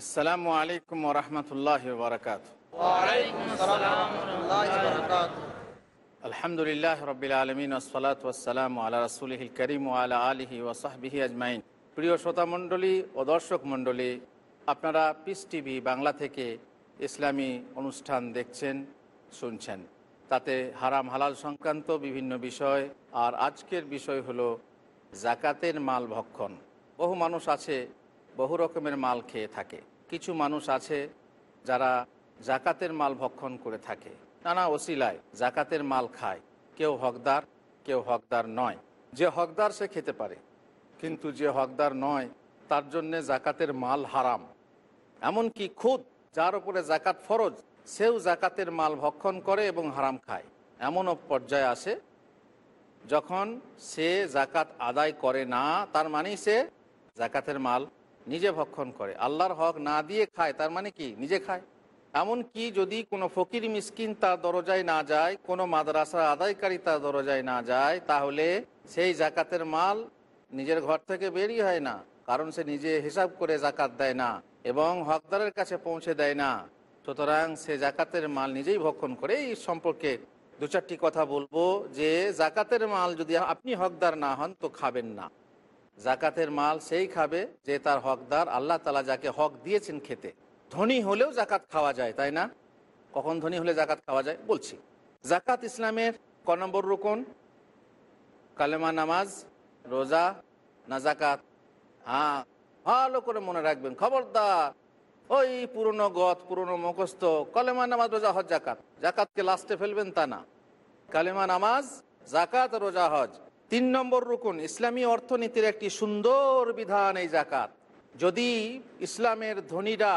আসসালামু আলাইকুম রহমতুল্লাহ বারকাত আলহামদুলিল্লাহ রবিল আলমিন ওসলাত ওসালাম আল্লাহ রসুলহিল করিম আলা আলহি ওসাহবিহি আজমাইন। প্রিয় শ্রোতা মণ্ডলী ও দর্শক মণ্ডলী, আপনারা পিস টিভি বাংলা থেকে ইসলামী অনুষ্ঠান দেখছেন, শুনছেন। তাতে হারাম হালাল সংক্রান্ত বিভিন্ন বিষয় আর আজকের বিষয় হলো জাকাতের মাল ভক্ষণ। বহু মানুষ আছে বহু রকমের মাল খেয়ে থাকে। কিছু মানুষ আছে যারা জাকাতের মাল ভক্ষণ করে থাকে। নানা ওসিলায় জাকাতের মাল খায়। কেউ হকদার কেউ হকদার নয়। যে হকদার সে খেতে পারে। কিন্তু যে হকদার নয়, তার জন্যে জাকাতের মাল হারাম। এমনকি খুদ, যার উপরে জাকাত ফরজ, সেও জাকাতের মাল ভক্ষণ করে এবং হারাম খায়। এমনও পর্যায়ে আসে, যখন সে জাকাত আদায় করে না, তার মানেই সে জাকাতের মাল নিজে ভক্ষণ করে। আল্লাহর হক না দিয়ে খায়, তার মানে কি? নিজে খায়। এমন কি যদি কোনো ফকির মিসকিন তার দরজায় না যায়, কোনো মাদ্রাসা আদায়কারী তার দরজায় না যায়, তাহলে সেই জাকাতের মাল নিজের ঘর থেকে বেরিয়ে হয় না, কারণ সে নিজে হিসাব করে জাকাত দেয় না এবং হকদারের কাছে পৌঁছে দেয় না। সুতরাং সে জাকাতের মাল নিজেই ভক্ষণ করে। এই সম্পর্কে দু চারটি কথা বলব যে, জাকাতের মাল যদি আপনি হকদার না হন, তো খাবেন না। জাকাতের মাল সেই খাবে যে তার হকদার আল্লাহ তালা যাকে হক দিয়েছেন খেতে। ধনী হলেও জাকাত খাওয়া যায়, তাই না? কখন ধনী হলে জাকাত খাওয়া যায়? বলছি। জাকাত ইসলামের ক নম্বর রুকন? কালেমা নামাজ, রোজা না জাকাত? হ্যাঁ ভালো করে মনে রাখবেন। খবরদার, ওই পুরনো গত, পুরনো মুখস্থ, কালেমা নামাজ, রোজা, হজ, জাকাত। জাকাতকে লাস্টে ফেলবেন তা না। কালেমা নামাজ, জাকাত, রোজা, হজ। তিন নম্বর রুকুন, ইসলামী অর্থনীতির একটি সুন্দর বিধান এই জাকাত। যদি ইসলামের ধনীরা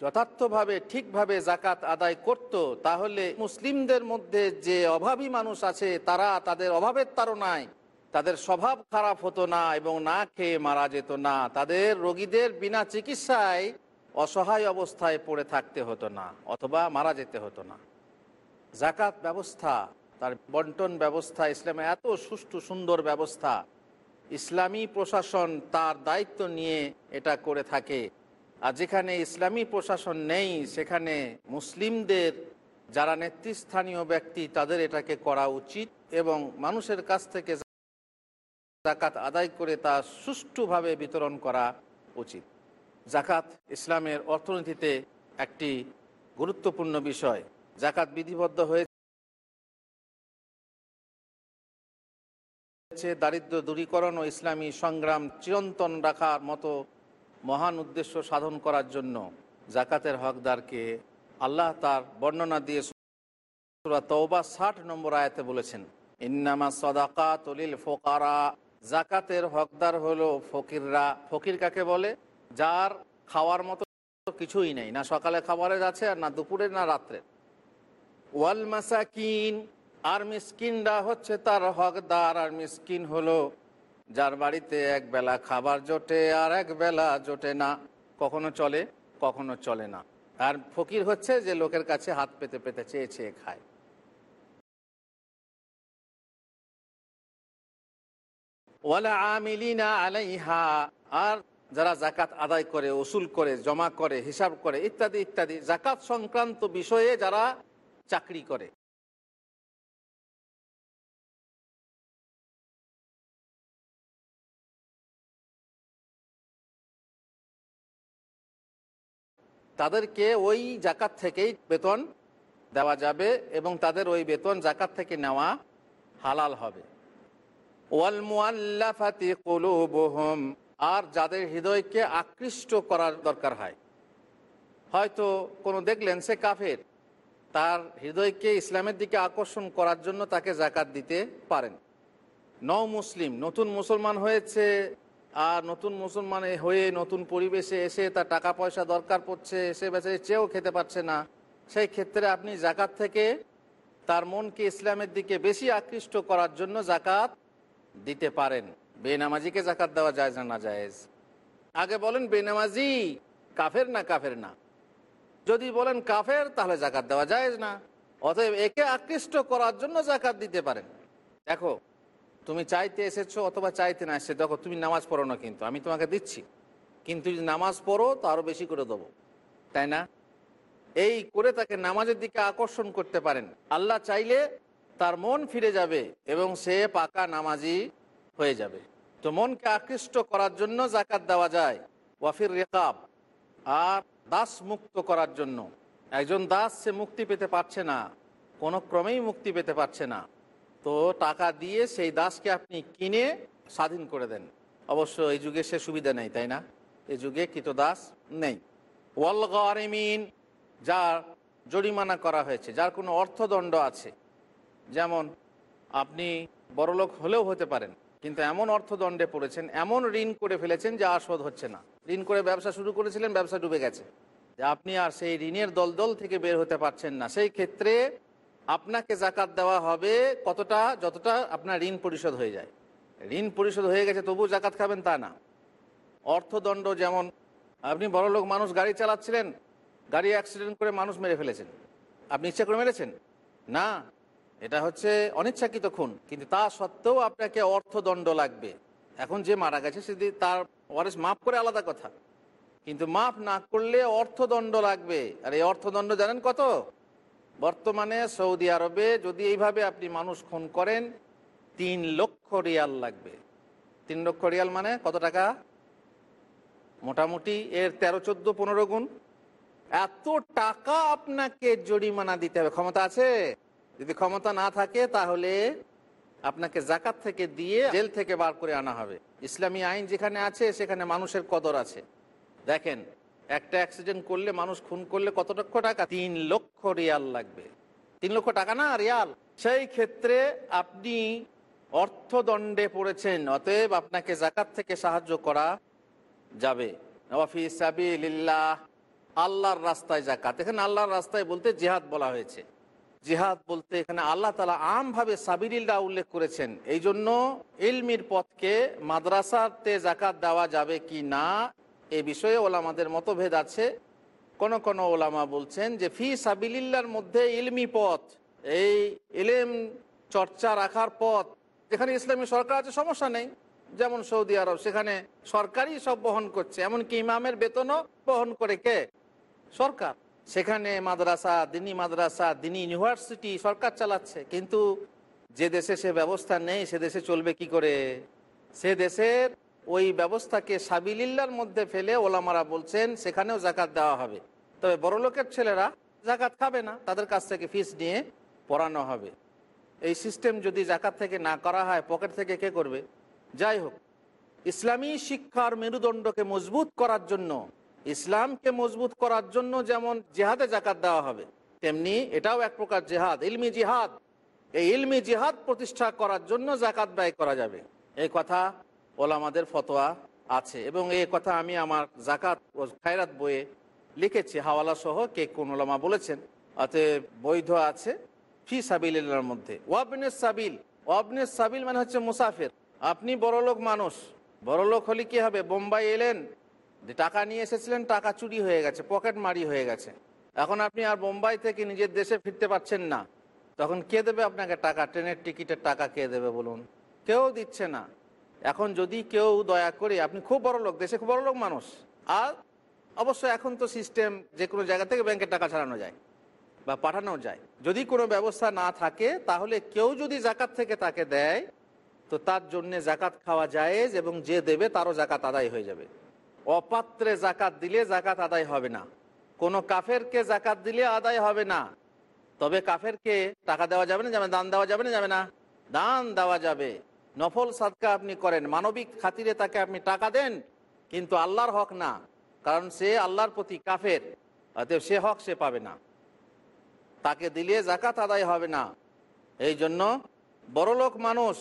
যথার্থভাবে, ঠিকভাবে জাকাত আদায় করত, তাহলে মুসলিমদের মধ্যে যে অভাবী মানুষ আছে, তারা তাদের অভাবের তারনায় তাদের স্বভাব খারাপ হতো না এবং না খেয়ে মারা যেত না। তাদের রোগীদের বিনা চিকিৎসায় অসহায় অবস্থায় পড়ে থাকতে হতো না, অথবা মারা যেতে হতো না। জাকাত ব্যবস্থা তার বন্টন ব্যবস্থা, ইসলামে এত সুষ্ঠু, সুন্দর ব্যবস্থা, ইসলামী প্রশাসন তার দায়িত্ব নিয়ে এটা করে থাকে। আর যেখানে ইসলামী প্রশাসন নেই, সেখানে মুসলিমদের যারা নেতৃস্থানীয় ব্যক্তি, তাদের এটাকে করা উচিত এবং মানুষের কাছ থেকে জাকাত আদায় করে তা সুষ্ঠুভাবে বিতরণ করা উচিত। জাকাত ইসলামের অর্থনীতিতে একটি গুরুত্বপূর্ণ বিষয়। জাকাত বিধিবদ্ধ হয়েছে দারিদ্র দূরীকরণ ও ইসলামী সংগ্রাম চিরন্তন রাখার মতো মহান উদ্দেশ্য সাধন করার জন্য জাকাতের হকদারকে আল্লাহ তার বর্ণনা দিয়ে তৌবা ষাট নম্বর আয়াতে বলেছেন, ইন্নামা সদাকা তলিল ফোকারা। জাকাতের হকদার হলো ফকিররা। ফকির কাকে বলে? যার খাওয়ার মতো কিছুই নেই, না সকালে খাবারের আছে আর না দুপুরের, না রাত্রে ওয়াল মাসাকিন আর মিসকিনরা হচ্ছে তার হকদার, আর মিসকিন হলো যার বাড়িতে এক বেলা খাবার জোটে আর এক বেলা জোটে না। কখনো চলে কখনো চলে না। আর ফকির হচ্ছে যে লোকের কাছে হাত পেতে পেতে চেয়ে চেয়ে খায়। আর যারা জাকাত আদায় করে ওসুল করে, জমা করে, হিসাব করে, ইত্যাদি ইত্যাদি জাকাত সংক্রান্ত বিষয়ে যারা চাকরি করে। তাদেরকে ওই জাকাত থেকেই বেতন দেওয়া যাবে এবং তাদের ওই বেতন জাকাত থেকে নেওয়া হালাল হবে। ওয়াল আর যাদের হৃদয়কে আকৃষ্ট করার দরকার হয়। হয়তো কোনো দেখলেন সে কাফের, তার হৃদয়কে ইসলামের দিকে আকর্ষণ করার জন্য তাকে জাকাত দিতে পারেন। নও মুসলিম, নতুন মুসলমান হয়েছে আর নতুন মুসলমান হয়ে নতুন পরিবেশে এসে তার টাকা পয়সা দরকার পড়ছে, এসে বেঁচে চেয়েও খেতে পারছে না। সেই ক্ষেত্রে আপনি জাকাত থেকে তার মনকে ইসলামের দিকে বেশি আকৃষ্ট করার জন্য জাকাত দিতে পারেন। বেনামাজিকে জাকাত দেওয়া যায় না না জায়েজ আগে বলেন বেনামাজি কাফের না কাফের না? যদি বলেন কাফের, তাহলে জাকাত দেওয়া যায় না। অতএব একে আকৃষ্ট করার জন্য জাকাত দিতে পারেন। দেখো তুমি চাইতে এসেছ অথবা চাইতে না এসে দেখো, তুমি নামাজ পড়ো না কিন্তু, আমি তোমাকে দিচ্ছি। কিন্তু যদি নামাজ পড়ো, তো আরও বেশি করে দেবো। তাই না? এই করে তাকে নামাজের দিকে আকর্ষণ করতে পারেন। আল্লাহ চাইলে তার মন ফিরে যাবে এবং সে পাকা নামাজি হয়ে যাবে। তো মনকে আকৃষ্ট করার জন্য জাকাত দেওয়া যায়। ওয়াফির রেকাব, আর দাস মুক্ত করার জন্য। একজন দাস সে মুক্তি পেতে পারছে না, কোনো ক্রমেই মুক্তি পেতে পারছে না। তো টাকা দিয়ে সেই দাসকে আপনি কিনে স্বাধীন করে দেন। অবশ্য এই যুগে সে সুবিধা নেই, তাই না? এই যুগে কৃত দাস নেই। ওয়াল গারিমিন, যার জরিমানা করা হয়েছে, যার কোনো অর্থদণ্ড আছে। যেমন, আপনি বড়লোক হলেও হতে পারেন, কিন্তু এমন অর্থদণ্ডে পড়েছেন, এমন ঋণ করে ফেলেছেন যে আসদ হচ্ছে না। ঋণ করে ব্যবসা শুরু করেছিলেন, ব্যবসা ডুবে গেছে। যে আপনি আর সেই ঋণের দলদল থেকে বের হতে পারছেন না, সেই ক্ষেত্রে আপনাকে জাকাত দেওয়া হবে কতটা, যতটা আপনার ঋণ পরিশোধ হয়ে যায়। ঋণ পরিশোধ হয়ে গেছে, তবু জাকাত খাবেন তা না। অর্থদণ্ড যেমন, আপনি বড়লোক মানুষ গাড়ি চালাচ্ছিলেন, গাড়ি অ্যাক্সিডেন্ট করে মানুষ মেরে ফেলেছেন। আপনি ইচ্ছা করে মেরেছেন? না। এটা হচ্ছে অনিচ্ছাকৃত খুন। কিন্তু তা সত্ত্বেও আপনাকে অর্থদণ্ড লাগবে। এখন যে মারা গেছে সেদি তার ওয়ারেস মাফ করে আলাদা কথা। কিন্তু মাফ না করলে অর্থদণ্ড লাগবে। আর এই অর্থদণ্ড জানেন কত? বর্তমানে সৌদি আরবে যদি এইভাবে আপনি মানুষ খুন করেন, তিন লক্ষ রিয়াল লাগবে। তিন লক্ষ রিয়াল মানে কত টাকা? মোটামুটি এর তেরো, চোদ্দ, পনেরো গুণ। এত টাকা আপনাকে জরিমানা দিতে হবে। ক্ষমতা আছে? যদি ক্ষমতা না থাকে, তাহলে আপনাকে জাকাত থেকে দিয়ে জেল থেকে বার করে আনা হবে। ইসলামী আইন যেখানে আছে, সেখানে মানুষের কদর আছে। দেখেন একটা অ্যাক্সিডেন্ট করলে মানুষ খুন করলে কত লক্ষ টাকা? তিন লক্ষ রিয়াল লাগবে। তিন লক্ষ টাকা না, রিয়াল? সেই ক্ষেত্রে আপনি অর্থদণ্ডে পড়েছেন, অতএব আপনাকে জাকাত থেকে সাহায্য করা যাবে। আল্লাহর রাস্তায় জাকাত। এখানে আল্লাহর রাস্তায় বলতে জেহাদ বলা হয়েছে। জেহাদ বলতে এখানে আল্লাহ তালা আমভাবে সাবিরিল্লা উল্লেখ করেছেন। এই জন্য ইলমির পথকে মাদ্রাসাতে জাকাত দেওয়া যাবে কি না এ বিষয়ে ওলামাদের মতভেদ আছে। কোন কোন ওলামা বলছেন যে, ফি সাবিল্লার মধ্যে ইলমি পথ, এই ইলেম চর্চা রাখার পথ, যেখানে ইসলামী সরকার আছে, সমস্যা নেই। যেমন সৌদি আরব, সেখানে সরকারই সব বহন করছে, এমনকি ইমামের বেতনও বহন করে কে? সরকার। সেখানে মাদ্রাসা, দিনী মাদ্রাসা, দিনী ইউনিভার্সিটি সরকার চালাচ্ছে, কিন্তু যে দেশে সে ব্যবস্থা নেই, সে দেশে চলবে কি করে? সে দেশের ওই ব্যবস্থাকে সাবিলিল্লার মধ্যে ফেলে ওলামারা বলছেন, সেখানেও জাকাত দেওয়া হবে। তবে বড়লোকের ছেলেরা জাকাত খাবে না, তাদের কাছ থেকে ফিস নিয়ে পড়ানো হবে। এই সিস্টেম যদি জাকাত থেকে না করা হয়, পকেট থেকে কে করবে? যাই হোক, ইসলামী শিক্ষার মেরুদণ্ডকে মজবুত করার জন্য, ইসলামকে মজবুত করার জন্য যেমন জেহাদে জাকাত দেওয়া হবে, তেমনি এটাও এক প্রকার জেহাদ, ইলমি জিহাদ। এই ইলমি জিহাদ প্রতিষ্ঠা করার জন্য জাকাত ব্যয় করা যাবে। এই কথা ওলামাদের ফতোয়া আছে। এবং এই কথা আমি আমার জাকাত ও খায়রাত বইয়ে লিখেছি। হাওয়ালা সহ কে কোন ওলামা বলেছেন অতে বৈধ আছে। ফি সাবিলের মধ্যে। ওয়াবনের সাবিল। ওয়াবনের সাবিল মানে হচ্ছে মুসাফির। আপনি বড়লোক মানুষ। বড়লোক হলে কি হবে? বোম্বাই এলেন টাকা নিয়ে এসেছিলেন, টাকা চুরি হয়ে গেছে, পকেট মারি হয়ে গেছে। এখন আপনি আর বোম্বাই থেকে নিজের দেশে ফিরতে পারছেন না। তখন কে দেবে আপনাকে টাকা? ট্রেনের টিকিটের টাকা কে দেবে বলুন? কেউ দিচ্ছে না। এখন যদি কেউ দয়া করে, আপনি খুব বড় লোক, দেশে খুব বড় লোক মানুষ, আর অবশ্য এখন তো সিস্টেম যে কোনো জায়গা থেকে ব্যাংকের টাকা ছাড়ানো যায় বা পাঠানো যায়। যদি কোনো ব্যবস্থা না থাকে, তাহলে কেউ যদি জাকাত থেকে তাকে দেয়, তো তার জন্য জাকাত খাওয়া জায়েজ এবং যে দেবে তারও জাকাত আদায় হয়ে যাবে। অপাত্রে জাকাত দিলে জাকাত আদায় হবে না। কোনো কাফেরকে জাকাত দিলে আদায় হবে না। তবে কাফেরকে টাকা দেওয়া যাবে না, যাবে দান দেওয়া যাবে না যাবে না। দান দেওয়া যাবে। নফল সাদকা আপনি করেন, মানবিক খাতিরে তাকে আপনি টাকা দেন, কিন্তু আল্লাহর হক না, কারণ সে আল্লাহর প্রতি কাফের, অতএব সে হক সে পাবে না। তাকে দিলে জাকাত আদায় হবে না। এই জন্য বড়লোক মানুষ,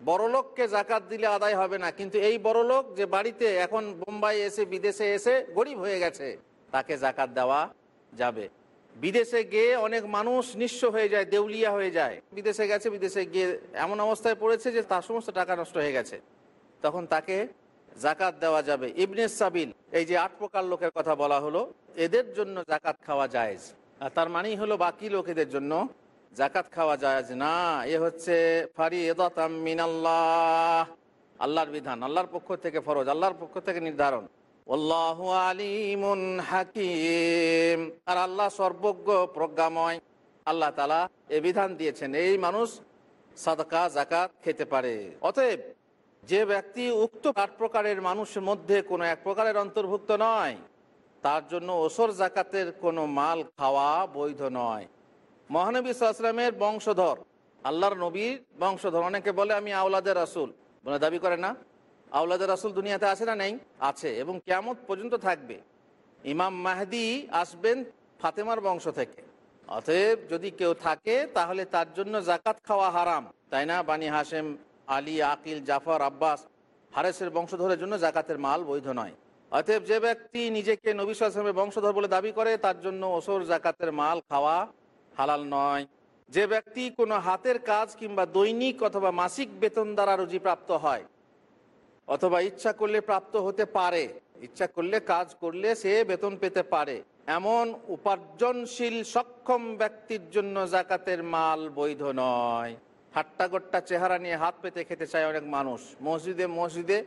বড়লোককে জাকাত দিলে আদায় হবে না, কিন্তু এই বড়লোক যে বাড়িতে এখন বোম্বাই এসে, বিদেশে এসে গরিব হয়ে গেছে, তাকে জাকাত দেওয়া যাবে। বিদেশে গিয়ে অনেক মানুষ নিঃস্ব হয়ে যায়, দেউলিয়া হয়ে যায়। বিদেশে গেছে, বিদেশে গিয়ে এমন অবস্থায় পড়েছে যে তার সমস্ত টাকা নষ্ট হয়ে গেছে। তখন তাকে জাকাত দেওয়া যাবে। ইবনে সাবিল, এই যে আট প্রকার লোকের কথা বলা হলো, এদের জন্য জাকাত খাওয়া যায় আর তার মানেই হলো বাকি লোকেদের জন্য জাকাত খাওয়া যায় না। এ হচ্ছে ফারি মিনাল্লাহ। আল্লাহর বিধান, আল্লাহর পক্ষ থেকে ফরজ, আল্লাহর পক্ষ থেকে নির্ধারণ। আলিমুন হাকিম। আর আল্লাহ সর্বজ্ঞ, প্রজ্ঞাময়। আল্লাহ তালা এ বিধান দিয়েছেন, এই মানুষ সাদকা জাকাত খেতে পারে। অতএব যে ব্যক্তি উক্ত আট প্রকারের মানুষের মধ্যে কোনো এক প্রকারের অন্তর্ভুক্ত নয়, তার জন্য ওসর জাকাতের কোনো মাল খাওয়া বৈধ নয়। মহানবী সাল্লামের বংশধর, আল্লাহর নবীর বংশধর, অনেকে বলে আমি আওলাদের রাসুল। বলে দাবি করে না? আওলাদের রাসুল দুনিয়াতে আছে না নেই? আছে। এবং কেমত পর্যন্ত থাকবে। ইমাম মাহদি আসবেন ফাতেমার বংশ থেকে। অতএব যদি কেউ থাকে, তাহলে তার জন্য জাকাত খাওয়া হারাম। তাই না? বানি হাসেম আলী, আকিল, জাফর, আব্বাস হারেসের বংশধরের জন্য জাকাতের মাল বৈধ নয়। অতএব যে ব্যক্তি নিজেকে নবী আসলামের বংশধর বলে দাবি করে, তার জন্য ওসর জাকাতের মাল খাওয়া হালাল নয়। যে ব্যক্তি কোনো হাতের কাজ কিংবা দৈনিক অথবা মাসিক বেতন দ্বারা রুজিপ্রাপ্ত হয় অথবা ইচ্ছা করলে প্রাপ্ত হতে পারে। ইচ্ছা করলে কাজ করলে সে বেতন পেতে পারে। এমন উপার্জনশীল, সক্ষম ব্যক্তির জন্য জাকাতের মাল বৈধ নয়। হাট্টাগোট্টা চেহারা নিয়ে হাত পেতে খেতে চায় অনেক মানুষ। মসজিদে মসজিদে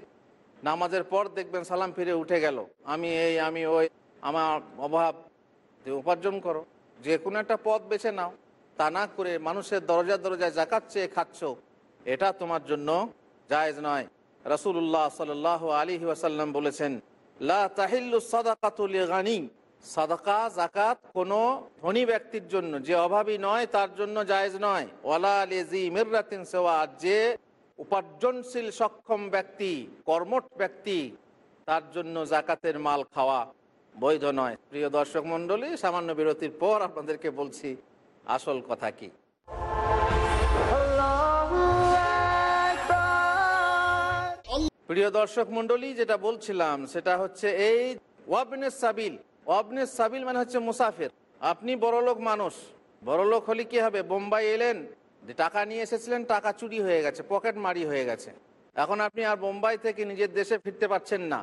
নামাজের পর দেখবেন সালাম ফিরে উঠে গেল। আমি এই, আমি ওই, আমার অভাব। উপার্জন করো। যে কোনো একটা পথ বেছে নাও। তা না করে মানুষের দরজা দরজায় জাকাত চেয়ে খাচ্ছ। এটা তোমার জন্য জায়জ নয়। রসুল্লাহ সাল আলী ওয়াসাল্লাম বলেছেন, লা তাহিল্লু সাদাকাতুল গানি সাদাকা জাকাত কোনো ধনী ব্যক্তির জন্য, যে অভাবী নয়, তার জন্য জায়েজ নয়। ওয়ালা লেজি মির্রাতিন সেওয়া, যে উপার্জনশীল, সক্ষম ব্যক্তি, কর্মঠ ব্যক্তি, তার জন্য জাকাতের মাল খাওয়া বৈধ নয়। প্রিয় দর্শক মণ্ডলী, সামান্য বিরতির পর আপনাদেরকে বলছি, আসল কথা কি? প্রিয় দর্শক মন্ডলী যেটা বলছিলাম, সেটা হচ্ছে এই ওয়াবনের সাবিল। ওয়াবনের সাবিল মানে হচ্ছে মুসাফির। আপনি বড়লোক মানুষ। বড়লোক হলে কি হবে? বোম্বাই এলেন, যে টাকা নিয়ে এসেছিলেন, টাকা চুরি হয়ে গেছে, পকেট মারি হয়ে গেছে। এখন আপনি আর বোম্বাই থেকে নিজের দেশে ফিরতে পারছেন না।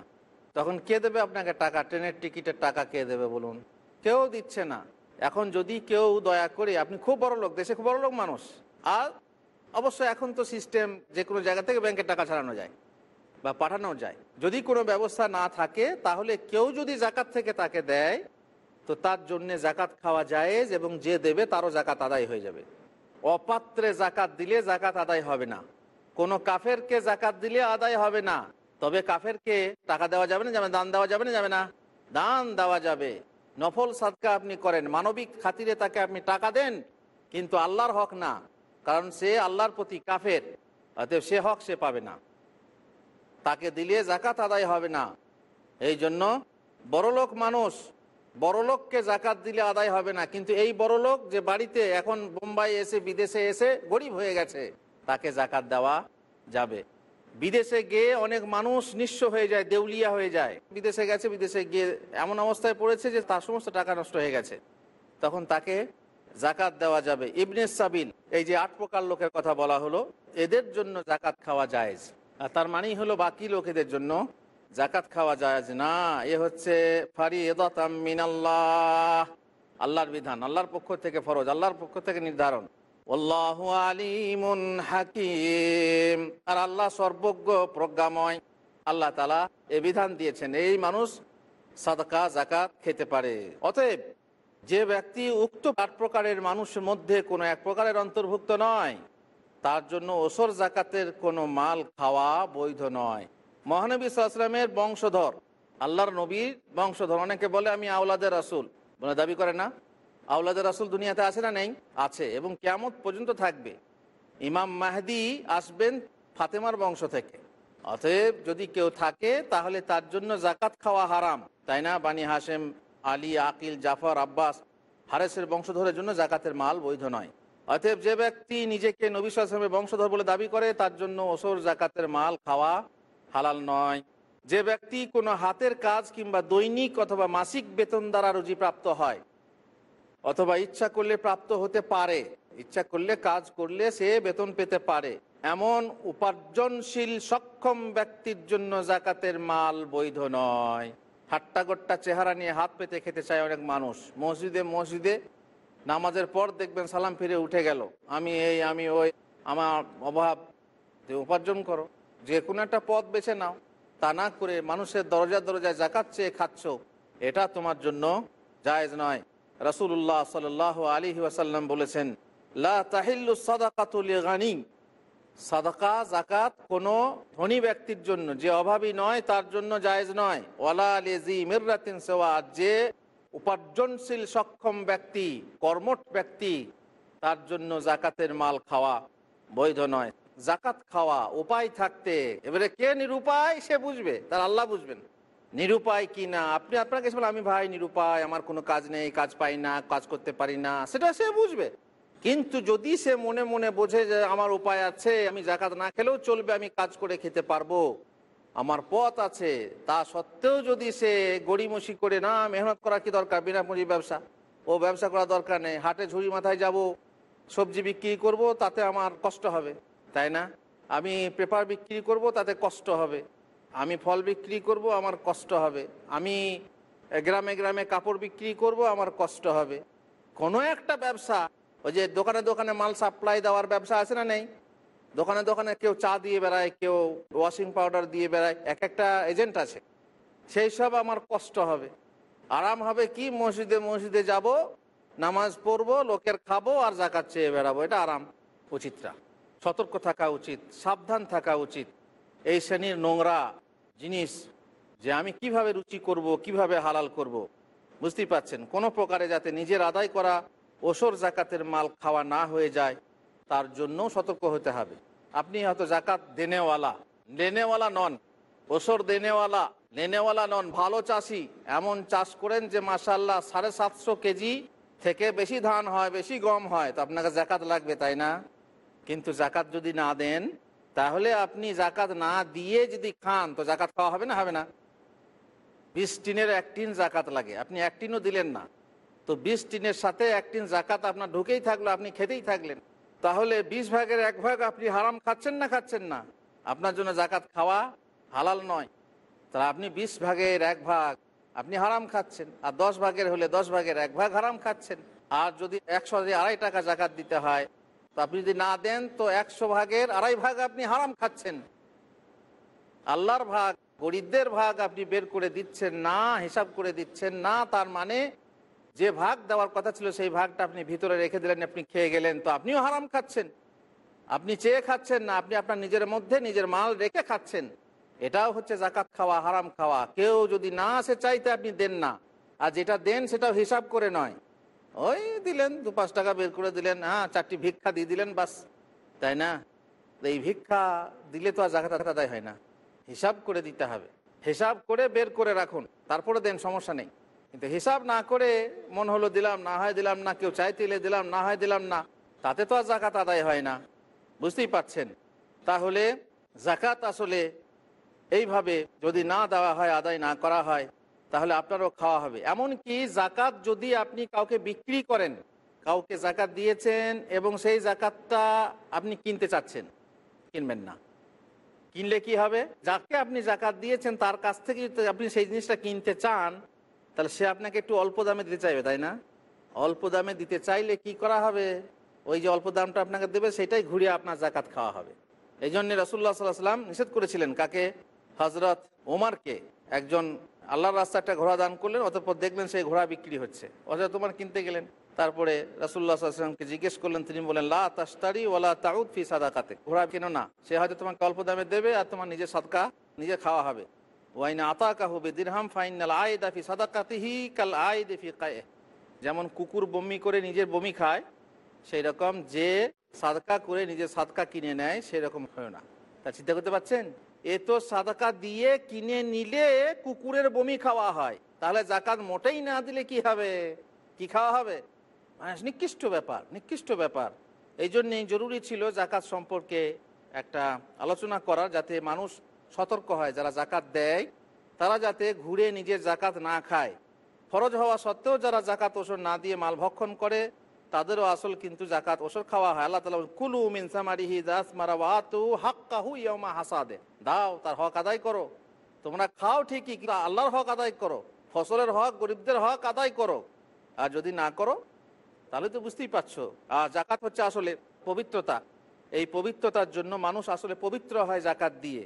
তখন কে দেবে আপনাকে টাকা? ট্রেনের টিকিটের টাকা কে দেবে বলুন? কেউ দিচ্ছে না। এখন যদি কেউ দয়া করে, আপনি খুব বড় লোক দেশে খুব বড় লোক মানুষ। আর অবশ্য এখন তো সিস্টেম যে কোনো জায়গা থেকে ব্যাংকের টাকা ছাড়ানো যায়। বা পাঠানো যায়। যদি কোনো ব্যবস্থা না থাকে, তাহলে কেউ যদি জাকাত থেকে তাকে দেয়, তো তার জন্যে জাকাত খাওয়া জায়েজ এবং যে দেবে তারও জাকাত আদায় হয়ে যাবে। অপাত্রে জাকাত দিলে জাকাত আদায় হবে না। কোনো কাফেরকে জাকাত দিলে আদায় হবে না। তবে কাফেরকে টাকা দেওয়া যাবে না যাবে দান দেওয়া যাবে না যাবে না। দান দেওয়া যাবে। নফল সাদকা আপনি করেন, মানবিক খাতিরে তাকে আপনি টাকা দেন, কিন্তু আল্লাহর হক না। কারণ সে আল্লাহর প্রতি কাফের, অতএব সে হক সে পাবে না। তাকে দিলে জাকাত আদায় হবে না। এই জন্য বড়লোক মানুষ বড়লোককে জাকাত দিলে আদায় হবে না। কিন্তু এই বড়লোক যে বাড়িতে এখন বোম্বাই এসে, বিদেশে এসে গরিব হয়ে গেছে, তাকে জাকাত দেওয়া যাবে। বিদেশে গিয়ে অনেক মানুষ নিঃস্ব হয়ে যায়, দেউলিয়া হয়ে যায়। বিদেশে গেছে, বিদেশে গিয়ে এমন অবস্থায় পড়েছে যে তার সমস্ত টাকা নষ্ট হয়ে গেছে। তখন তাকে জাকাত দেওয়া যাবে। ইবনে সাবিল, এই যে আট প্রকার লোকের কথা বলা হলো, এদের জন্য জাকাত খাওয়া আর তার মানেই হলো বাকি লোকেদের জন্য জাকাত খাওয়া জায়েজ না। এ হচ্ছে মিনাল্লাহ। আল্লাহর বিধান, আল্লাহর পক্ষ থেকে ফরজ, আল্লাহর পক্ষ থেকে নির্ধারণ। আল্লাহু আলিমুন হাকিম। আর আল্লাহ সর্বজ্ঞ, প্রজ্ঞাময়। আল্লাহ তালা এ বিধান দিয়েছেন, এই মানুষ সাদকা জাকাত খেতে পারে। অতএব যে ব্যক্তি উক্ত আট প্রকারের মানুষের মধ্যে কোনো এক প্রকারের অন্তর্ভুক্ত নয়। তার জন্য ওসর জাকাতের কোনো মাল খাওয়া বৈধ নয়। মহানবী সাল্লামের বংশধর, আল্লাহর নবীর বংশধর। অনেকে বলে, আমি আওলাদের রাসুল। বলে দাবি করে না। আওলাদের রাসুল দুনিয়াতে আছে না নেই? আছে। এবং কেমন পর্যন্ত থাকবে। ইমাম মাহদি আসবেন ফাতেমার বংশ থেকে। অতএব যদি কেউ থাকে, তাহলে তার জন্য জাকাত খাওয়া হারাম। তাই না? বানি হাসেম আলী, আকিল, জাফর, আব্বাস, হারেসের বংশধরের জন্য জাকাতের মাল বৈধ নয়। অতএব যে ব্যক্তি নিজেকে নবী আসলামের বংশধর বলে দাবি করে, তার জন্য ওসর, জাকাতের মাল খাওয়া হালাল নয়। যে ব্যক্তি কোনো হাতের কাজ কিংবা দৈনিক অথবা মাসিক বেতন দ্বারা রুজি প্রাপ্ত হয় অথবা ইচ্ছা করলে প্রাপ্ত হতে পারে, ইচ্ছা করলে কাজ করলে সে বেতন পেতে পারে, এমন উপার্জনশীল, সক্ষম ব্যক্তির জন্য জাকাতের মাল বৈধ নয়। হাট্টাগোট্টা চেহারা নিয়ে হাত পেতে খেতে চায় অনেক মানুষ। মসজিদে মসজিদে নামাজের পর দেখবেন সালাম ফিরে উঠে গেল। আমি এই, আমি ওই, আমার অভাব। উপার্জন করো। যে কোনো একটা পথ বেছে নাও। তা না করে মানুষের দরজা দরজায় জাকাত চেয়ে খাচ্ছ। এটা তোমার জন্য জায়েজ নয়। রসুল্লাহ সাল আলী ওয়াসাল্লাম বলেছেন, লা তাহিল্লু সাদাকাতুল গানি সাদাকা, জাকাত কোনো ধনী ব্যক্তির জন্য যে অভাবী নয়, তার জন্য জায়েজ নয়। ওয়ালা লেজি মির্রাতিন সেওয়া যে উপার্জনশীল সক্ষম ব্যক্তি কর্মঠ ব্যক্তি তার জন্য জাকাতের মাল খাওয়া বৈধ নয়। জাকাত খাওয়া উপায় থাকতে এবারে কে নিরুপায়? সে বুঝবে তার আল্লাহ বুঝবেন। নিরুপায় কি না? আপনি আপনাকে বলেন, আমি ভাই নিরুপায় আমার কোনো কাজ নেই কাজ পাই না কাজ করতে পারি না। সেটা সে বুঝবে। কিন্তু যদি সে মনে মনে বোঝে যে আমার উপায় আছে আমি জাকাত না খেলেও চলবে আমি কাজ করে খেতে পারব। আমার পথ আছে, তা সত্ত্বেও যদি সে গড়িমসি করে, না, মেহনত করা কি দরকার বিনা পুঁজি ব্যবসা? ও ব্যবসা করা দরকার নেই, হাটে ঝুড়ি মাথায় যাব, সবজি বিক্রি করব, তাতে আমার কষ্ট হবে, তাই না? আমি পেপার বিক্রি করব, তাতে কষ্ট হবে, আমি ফল বিক্রি করব, আমার কষ্ট হবে, আমি গ্রামে গ্রামে কাপড় বিক্রি করব, আমার কষ্ট হবে। কোনো একটা ব্যবসা, ওই যে দোকানে দোকানে মাল সাপ্লাই দেওয়ার ব্যবসা আছে না নেই? দোকানে দোকানে কেউ চা দিয়ে বেড়ায়, কেউ ওয়াশিং পাউডার দিয়ে বেড়ায় এক একটা এজেন্ট আছে। সেই সব আমার কষ্ট হবে। আরাম হবে কি? মসজিদে মসজিদে যাব, নামাজ পড়ব, লোকের খাব আর জাকাত চেয়ে বেড়াবো। এটা আরাম, উচিতটা। সতর্ক থাকা উচিত, সাবধান থাকা উচিত। এই শ্রেণির নোংরা জিনিস যে আমি কীভাবে রুচি করব, কীভাবে হালাল করব। বুঝতেই পাচ্ছেন কোনো প্রকারে যাতে নিজের আদায় করা ওসর জাকাতের মাল খাওয়া না হয়ে যায় তার জন্য সতর্ক হতে হবে। আপনি হয়তো জাকাত দেনেওয়ালা। লেনেওয়ালা নন। ওসর দেনেওয়ালা। লেনেওয়ালা নন। ভালো চাষি। এমন চাষ করেন যে মাসাল্লাহ সাড়ে সাতশো কেজি থেকে বেশি ধান হয়, বেশি গম হয়, তো আপনাকে জাকাত লাগবে, তাই না? কিন্তু জাকাত যদি না দেন, তাহলে আপনি জাকাত না দিয়ে যদি খান, তো জাকাত খাওয়া হবে না? হবে না। বিশ টিনের এক টিন জাকাত লাগে। আপনি এক টিনও দিলেন না। তো বিশ টিনের সাথে এক টিন জাকাত আপনার ঢুকেই থাকল, আপনি খেতেই থাকলেন। তাহলে বিশ ভাগের এক ভাগ আপনি হারাম খাচ্ছেন না খাচ্ছেন না? আপনার জন্য জাকাত খাওয়া হালাল নয়। তাহলে আপনি বিশ ভাগের এক ভাগ আপনি হারাম খাচ্ছেন, আর দশ ভাগের হলে দশ ভাগের এক ভাগ হারাম খাচ্ছেন। আর যদি একশো আড়াই টাকা জাকাত দিতে হয়, তো আপনি যদি না দেন, তো একশো ভাগের আড়াই ভাগ আপনি হারাম খাচ্ছেন। আল্লাহর ভাগ, গরিবদের ভাগ আপনি বের করে দিচ্ছেন না, হিসাব করে দিচ্ছেন না, তার মানে যে ভাগ দেওয়ার কথা ছিল, সেই ভাগটা আপনি ভিতরে রেখে দিলেন, আপনি খেয়ে গেলেন, তো আপনিও হারাম খাচ্ছেন। আপনি চেয়ে খাচ্ছেন না, আপনি আপনার নিজের মধ্যে নিজের মাল রেখে খাচ্ছেন। এটাও হচ্ছে জাকাত খাওয়া, হারাম খাওয়া। কেউ যদি না আসে, চাইতে আপনি দেন না। আর যেটা দেন, সেটাও হিসাব করে নয়। ওই দিলেন দু পাঁচ টাকা বের করে দিলেন হ্যাঁ চারটি ভিক্ষা দিয়ে দিলেন, বাস। তাই না? এই ভিক্ষা দিলে তো আর জাকাত আদায় হয় না। হিসাব করে দিতে হবে। হিসাব করে বের করে রাখুন। তারপরে দেন, সমস্যা নেই। কিন্তু হিসাব না করে মন হলো দিলাম, না হয় দিলাম না, কেউ চাইতে এলে দিলাম, না হয় দিলাম না, তাতে তো আর জাকাত আদায় হয় না। বুঝতেই পাচ্ছেন তাহলে জাকাত আসলে এইভাবে যদি না দেওয়া হয়, আদায় না করা হয়, তাহলে আপনারও খাওয়া হবে। এমনকি জাকাত যদি আপনি কাউকে বিক্রি করেন, কাউকে জাকাত দিয়েছেন এবং সেই জাকাতটা আপনি কিনতে চাচ্ছেন, কিনবেন না। কিনলে কি হবে? যাকে আপনি জাকাত দিয়েছেন, তার কাছ থেকে আপনি সেই জিনিসটা কিনতে চান তাহলে সে আপনাকে একটু অল্প দামে দিতে চাইবে, তাই না? অল্প দামে দিতে চাইলে কি করা হবে? ওই যে অল্প দামটা আপনাকে দেবে, সেটাই ঘুরিয়ে আপনার জাকাত খাওয়া হবে। এই জন্য রসুল্লাহ সাল্লাহ সাল্লাম নিষেধ করেছিলেন কাকে? হজরত ওমারকে। একজন আল্লাহর রাস্তা একটা ঘোড়া দান করলেন, অতঃপর দেখলেন সেই ঘোড়া বিক্রি হচ্ছে। অথবা তোমার কিনতে গেলেন। তারপরে রাসুল্লাহ সাল্লামকে জিজ্ঞেস করলেন, তিনি বলেন লা ওলা তাউদ ফি সাদাকাতে ঘোড়া কেন না। সে হয়তো তোমাকে অল্প দামে দেবে আর তোমার নিজের সদকা নিজে খাওয়া হবে। আতা ফাইনাল দাফি কাল কায়ে। যেমন কুকুর বমি করে নিজের বমি খায় সেই রকম যে সাদকা করে নিজের সাদকা কিনে নেয় সেরকম হয় না। তা চিন্তা করতে পারছেন? এ তো সাদাকা দিয়ে কিনে নিলে কুকুরের বমি খাওয়া হয়। তাহলে জাকাত মোটেই না দিলে কি হবে? কি খাওয়া হবে? মানে নিকৃষ্ট ব্যাপার নিকৃষ্ট ব্যাপার। এই জন্যেই জরুরি ছিল জাকাত সম্পর্কে একটা আলোচনা করার, যাতে মানুষ সতর্ক হয়, যারা জাকাত দেয়, তারা যাতে ঘুরে নিজের জাকাত না খায়। ফরজ হওয়া সত্ত্বেও যারা জাকাত ওসর না দিয়ে মাল ভক্ষণ করে, তাদেরও আসল কিন্তু জাকাত ওসর খাওয়া হয়। আল্লাহ তালা কুলু মিনসামারিহি দাস মারাওয়াতু হাক্কাহু ইয়মা হাসাদে। দাও, তার হক আদায় করো। তোমরা খাও ঠিকই, কিন্তু আল্লাহর হক আদায় করো। ফসলের হক, গরিবদের হক আদায় করো। আর যদি না করো, তাহলে তো বুঝতেই পারছ। আর জাকাত হচ্ছে আসলে পবিত্রতা। এই পবিত্রতার জন্য মানুষ আসলে পবিত্র হয় জাকাত দিয়ে।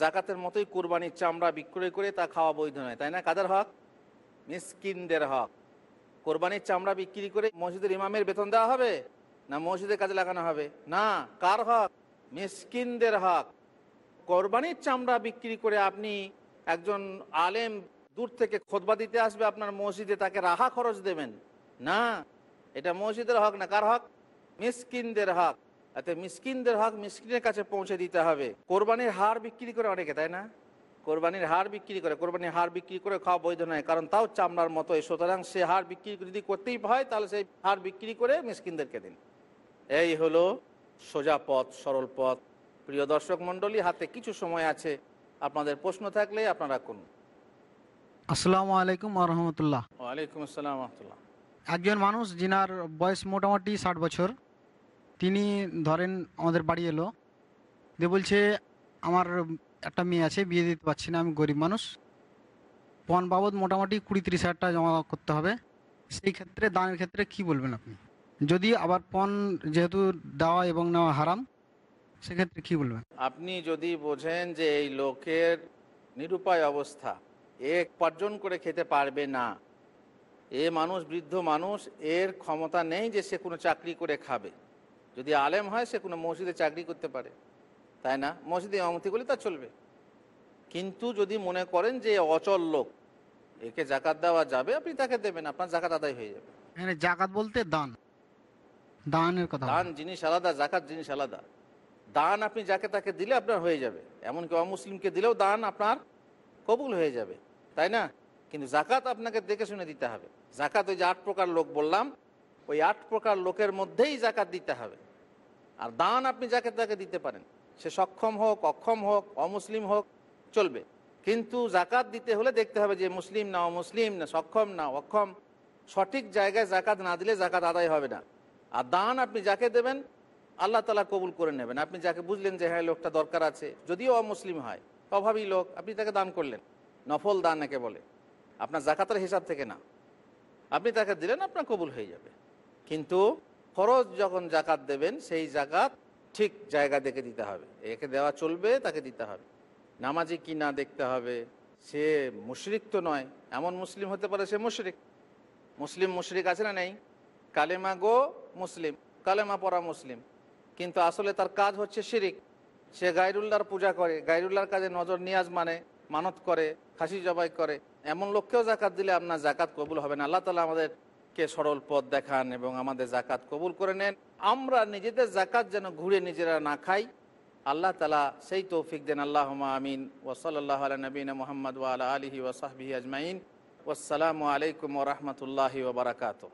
জাকাতের মতোই কোরবানির চামড়া বিক্রয় করে তা খাওয়া বৈধ নয়, তাই না? কাদের হক? মিসকিনদের হক। কোরবানির চামড়া বিক্রি করে মসজিদের ইমামের বেতন দেওয়া হবে না মসজিদের কাজে লাগানো হবে? না, কার হক? মিসকিনদের হক। কোরবানির চামড়া বিক্রি করে আপনি একজন আলেম দূর থেকে খোদবা দিতে আসবে, আপনার মসজিদে তাকে রাহা খরচ দেবেন। না, এটা মসজিদের হক না কার হক? মিসকিনদের হক। এতে মিসকিনদের হক মিসকিনের কাছে পৌঁছে দিতে হবে। কোরবানির হার বিক্রি করে অনেকে তাই না? কোরবানির হার বিক্রি করে কোরবানির হার বিক্রি করে খাওয়া বৈধ নয় কারণ তাও চামড়ার মতো। সুতরাং সে হার বিক্রি যদি করতেই হয় তাহলে সেই হার বিক্রি করে মিসকিনদেরকে দিন। এই হলো সোজা পথ সরল পথ। প্রিয় দর্শক মণ্ডলী হাতে কিছু সময় আছে। আপনাদের প্রশ্ন থাকলে আপনারা করুন। আসসালামু আলাইকুম রহমতুল্লাহ। ওয়ালাইকুম আসসালাম রহমতুল্লাহ। একজন মানুষ যিনার বয়স মোটামুটি ষাট বছর তিনি ধরেন আমাদের বাড়ি এলো। দিয়ে বলছে, আমার একটা মেয়ে আছে, বিয়ে দিতে পারছি না, আমি গরিব মানুষ। পণ বাবদ মোটামুটি কুড়ি তিরিশ হাজার টাকা জমা করতে হবে। সেই ক্ষেত্রে, দানের ক্ষেত্রে কি বলবেন আপনি? যদি আবার পণ যেহেতু দেওয়া এবং নেওয়া হারাম, সেক্ষেত্রে কি বলবেন? আপনি যদি বোঝেন যে এই লোকের নিরুপায় অবস্থা, এ উপার্জন করে খেতে পারবে না। এ মানুষ, বৃদ্ধ মানুষ, এর ক্ষমতা নেই যে সে কোনো চাকরি করে খাবে। যদি আলেম হয় সে কোনো মসজিদে চাকরি করতে পারে। তাই না? মসজিদে ইমামতি করলে তা চলবে। কিন্তু যদি মনে করেন যে অচল লোক একে জাকাত দেওয়া যাবে আপনি তাকে দেবেন আপনার জাকাত আদায় হয়ে যাবে। জাকাত বলতে দান। দানের কথা দান জিনিস আলাদা জাকাত জিনিস আলাদা। দান আপনি যাকে তাকে দিলে আপনার হয়ে যাবে। এমনকি অমুসলিমকে দিলেও দান আপনার কবুল হয়ে যাবে। তাই না? কিন্তু জাকাত আপনাকে দেখে শুনে দিতে হবে। জাকাত ওই যে আট প্রকার লোক বললাম ওই আট প্রকার লোকের মধ্যেই জাকাত দিতে হবে। আর দান আপনি যাকে তাকে দিতে পারেন। সে সক্ষম হোক, অক্ষম হোক, অমুসলিম হোক, চলবে। কিন্তু জাকাত দিতে হলে দেখতে হবে যে মুসলিম না অমুসলিম, না সক্ষম, না অক্ষম। সঠিক জায়গায় জাকাত না দিলে জাকাত আদায় হবে না। আর দান আপনি যাকে দেবেন, আল্লাহ তালা কবুল করে নেবেন। আপনি যাকে বুঝলেন যে হ্যাঁ লোকটা দরকার আছে, যদিও অমুসলিম হয়, অভাবী লোক, আপনি তাকে দান করলেন। নফল দান একে বলে। আপনার জাকাতের হিসাব থেকে না। আপনি তাকে দিলেন, আপনার কবুল হয়ে যাবে। কিন্তু ফরজ যখন জাকাত দেবেন, সেই জাকাত ঠিক জায়গা দেখে দিতে হবে। একে দেওয়া চলবে, তাকে দিতে হবে। নামাজি কি না দেখতে হবে, সে মুশরিক তো নয়। এমন মুসলিম হতে পারে সে মুশরিক। মুসলিম মুশরিক আছে না নেই? কালেমা গো মুসলিম, কালেমা পড়া মুসলিম। কিন্তু আসলে তার কাজ হচ্ছে শিরিক। সে গাইরুল্লাহর পূজা করে গাইরুল্লাহর কাজে নজর নিয়াজ মানে মানত করে, খাসি জবাই করে। এমন লোককেও জাকাত দিলে আপনার জাকাত কবুল হবে না। আল্লাহ তালা আমাদেরকে সরল পথ দেখান এবং আমাদের জাকাত কবুল করে নেন। আমরা নিজেদের জাকাত যেন ঘুরে নিজেরা না খাই। আল্লাহ তালা সেই তৌফিক দেন। আল্লাহ আমিন। ওসলাল্লাহ নবীন মোহাম্মদ ওয়ালা আলহি ওসাহবি আজমাইন। আসসালামু আলাইকুম ওরহমতুল্লাহি ওবরাকাতু